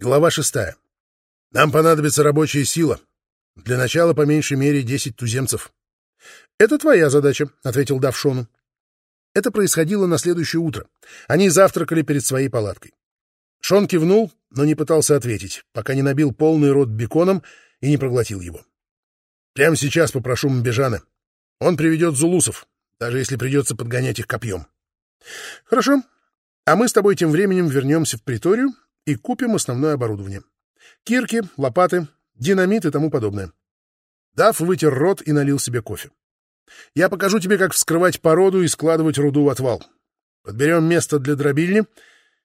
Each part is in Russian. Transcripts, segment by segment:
Глава шестая. Нам понадобится рабочая сила. Для начала по меньшей мере десять туземцев. — Это твоя задача, — ответил Давшону. Это происходило на следующее утро. Они завтракали перед своей палаткой. Шон кивнул, но не пытался ответить, пока не набил полный рот беконом и не проглотил его. Прямо сейчас попрошу Мбежана. Он приведет зулусов, даже если придется подгонять их копьем. — Хорошо. А мы с тобой тем временем вернемся в приторию и купим основное оборудование. Кирки, лопаты, динамит и тому подобное. Дав вытер рот и налил себе кофе. Я покажу тебе, как вскрывать породу и складывать руду в отвал. Подберем место для дробильни,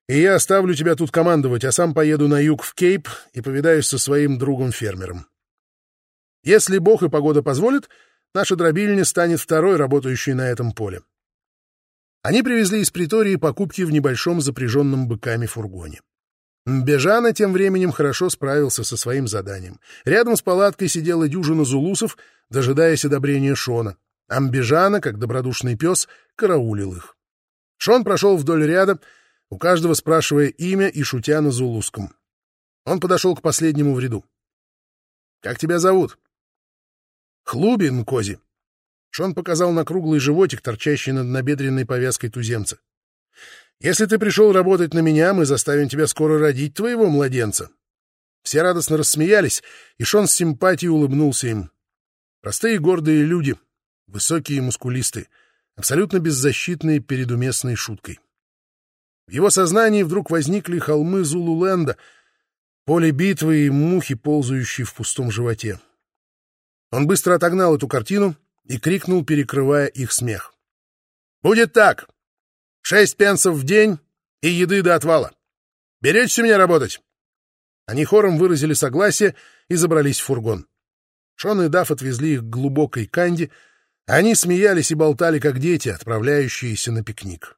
и я оставлю тебя тут командовать, а сам поеду на юг в Кейп и повидаюсь со своим другом-фермером. Если Бог и погода позволят, наша дробильня станет второй, работающей на этом поле. Они привезли из притории покупки в небольшом запряженном быками фургоне. Бежана тем временем хорошо справился со своим заданием. Рядом с палаткой сидела дюжина зулусов, дожидаясь одобрения Шона. Амбежана, как добродушный пес, караулил их. Шон прошел вдоль ряда, у каждого спрашивая имя и шутя на зулусском. Он подошел к последнему в ряду. — Как тебя зовут? — Хлубин, Кози. Шон показал на круглый животик, торчащий над набедренной повязкой туземца. Если ты пришел работать на меня, мы заставим тебя скоро родить твоего младенца. Все радостно рассмеялись, и Шон с симпатией улыбнулся им. Простые гордые люди, высокие и мускулистые, абсолютно беззащитные перед уместной шуткой. В его сознании вдруг возникли холмы Зулуленда, поле битвы и мухи, ползающие в пустом животе. Он быстро отогнал эту картину и крикнул, перекрывая их смех. «Будет так! Шесть пенсов в день и еды до отвала. Берете меня работать?» Они хором выразили согласие и забрались в фургон. Шон и Дафф отвезли их к глубокой канде, они смеялись и болтали, как дети, отправляющиеся на пикник.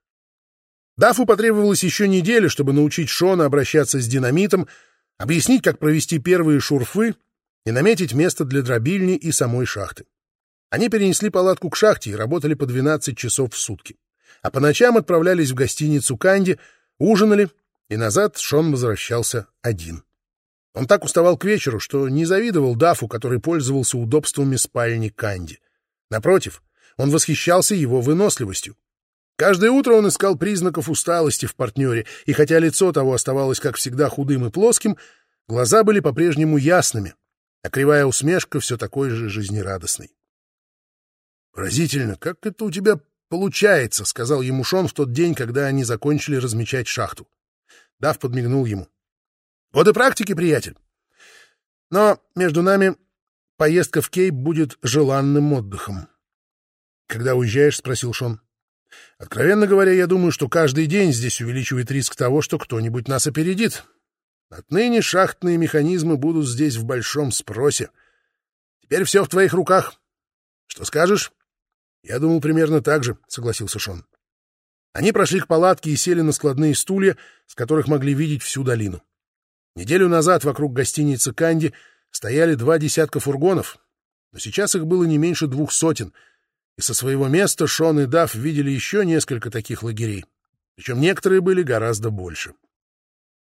Дафу потребовалось еще неделя, чтобы научить Шона обращаться с динамитом, объяснить, как провести первые шурфы и наметить место для дробильни и самой шахты. Они перенесли палатку к шахте и работали по 12 часов в сутки а по ночам отправлялись в гостиницу Канди, ужинали, и назад Шон возвращался один. Он так уставал к вечеру, что не завидовал Дафу, который пользовался удобствами спальни Канди. Напротив, он восхищался его выносливостью. Каждое утро он искал признаков усталости в партнере, и хотя лицо того оставалось, как всегда, худым и плоским, глаза были по-прежнему ясными, а кривая усмешка все такой же жизнерадостной. «Поразительно, как это у тебя «Получается», — сказал ему Шон в тот день, когда они закончили размечать шахту. Дав подмигнул ему. «Годы практики, приятель. Но между нами поездка в Кейп будет желанным отдыхом». «Когда уезжаешь?» — спросил Шон. «Откровенно говоря, я думаю, что каждый день здесь увеличивает риск того, что кто-нибудь нас опередит. Отныне шахтные механизмы будут здесь в большом спросе. Теперь все в твоих руках. Что скажешь?» «Я думал примерно так же», — согласился Шон. Они прошли к палатке и сели на складные стулья, с которых могли видеть всю долину. Неделю назад вокруг гостиницы «Канди» стояли два десятка фургонов, но сейчас их было не меньше двух сотен, и со своего места Шон и Дафф видели еще несколько таких лагерей, причем некоторые были гораздо больше.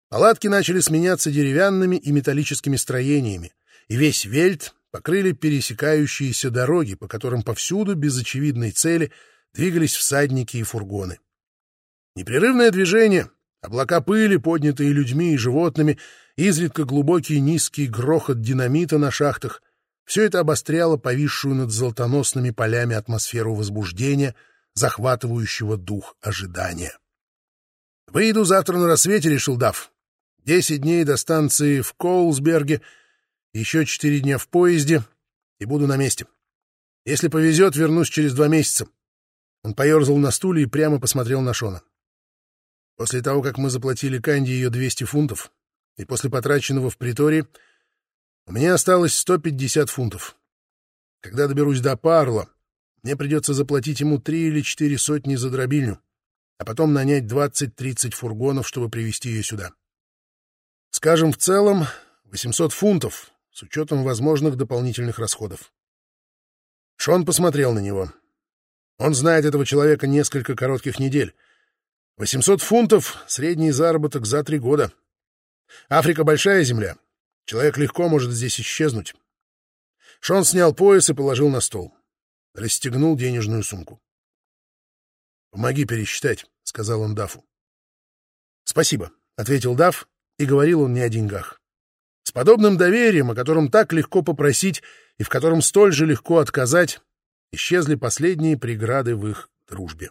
Палатки начали сменяться деревянными и металлическими строениями, и весь Вельт покрыли пересекающиеся дороги, по которым повсюду без очевидной цели двигались всадники и фургоны. Непрерывное движение, облака пыли, поднятые людьми и животными, изредка глубокий низкий грохот динамита на шахтах — все это обостряло повисшую над золотоносными полями атмосферу возбуждения, захватывающего дух ожидания. «Выйду завтра на рассвете», — решил Дав. «Десять дней до станции в Коулсберге — еще четыре дня в поезде и буду на месте. Если повезет, вернусь через два месяца. Он поерзал на стуле и прямо посмотрел на Шона. После того, как мы заплатили Канди ее 200 фунтов, и после потраченного в притории, у меня осталось 150 фунтов. Когда доберусь до Парла, мне придется заплатить ему три или четыре сотни за дробильню, а потом нанять 20-30 фургонов, чтобы привезти ее сюда. Скажем, в целом 800 фунтов, с учетом возможных дополнительных расходов. Шон посмотрел на него. Он знает этого человека несколько коротких недель. 800 фунтов — средний заработок за три года. Африка — большая земля. Человек легко может здесь исчезнуть. Шон снял пояс и положил на стол. Расстегнул денежную сумку. «Помоги пересчитать», — сказал он Дафу. «Спасибо», — ответил Даф, и говорил он не о деньгах. С подобным доверием, о котором так легко попросить и в котором столь же легко отказать, исчезли последние преграды в их дружбе.